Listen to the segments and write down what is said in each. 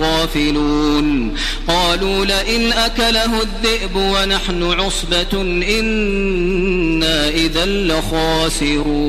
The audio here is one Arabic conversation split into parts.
غافلون قالوا لئن أكله الذئب ونحن عصبة إنا إذا لخاسرون.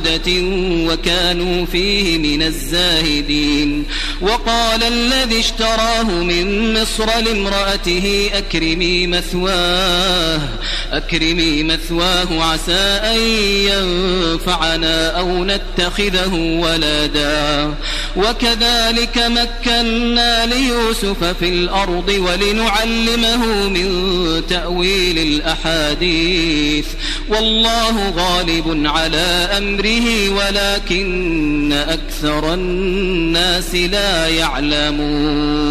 معدودة وكانوا فيه من الزاهدين. وقال الذي اشتراه من مصر لامرأته أكرمي مثواه أكرمي مثواه عسى أن ينفعنا أو نتخذه ولدا. وكذلك مكنا ليوسف في الأرض ولنعلمه من تأويل الأحاديث. والله غالب على أمره ولكن أكثر الناس لا يعلمون.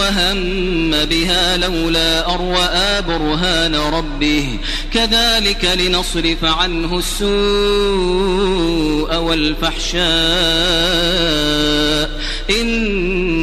وهم بها لولا أروى برهان ربه. كذلك لنصرف عنه السوء والفحشاء.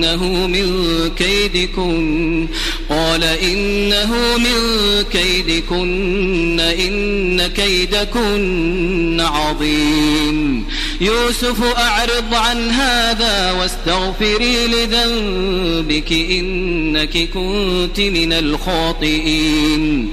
إنه من كيدكن قال إنه من كيدكن إن كيدكن عظيم. يوسف أعرض عن هذا واستغفري لذنبك إنك كنت من الخاطئين.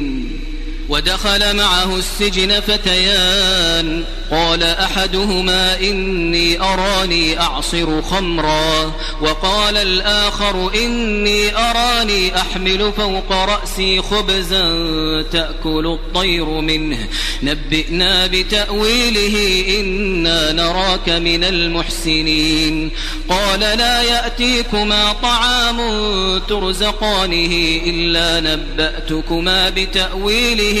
ودخل معه السجن فتيان. قال أحدهما إني أراني أعصر خمرا. وقال الآخر إني أراني أحمل فوق رأسي خبزا تأكل الطير منه. نبئنا بتأويله إنا نراك من المحسنين. قال لا يأتيكما طعام ترزقانه إلا نبأتكما بتأويله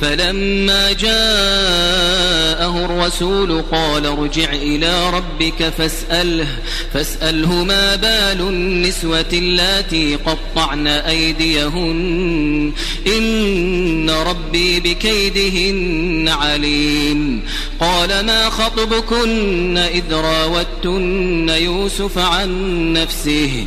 فلما جاءه الرسول قال ارجع إلى ربك فاسأله فاسأله ما بال النسوة اللاتي قطعن أيديهن؟ إن ربي بكيدهن عليم. قال ما خطبكن إذ راوتن يوسف عن نفسه؟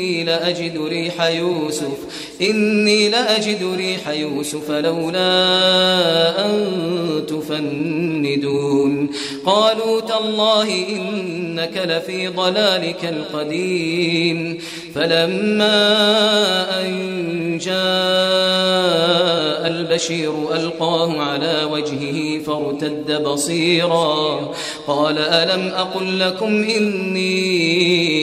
إني لأجد ريح يوسف إني لأجد ريح يوسف لولا أن تفندون. قالوا تالله إنك لفي ضلالك القديم. فلما أن جاء البشير ألقاه على وجهه فارتد بصيرا. قال ألم أقل لكم إني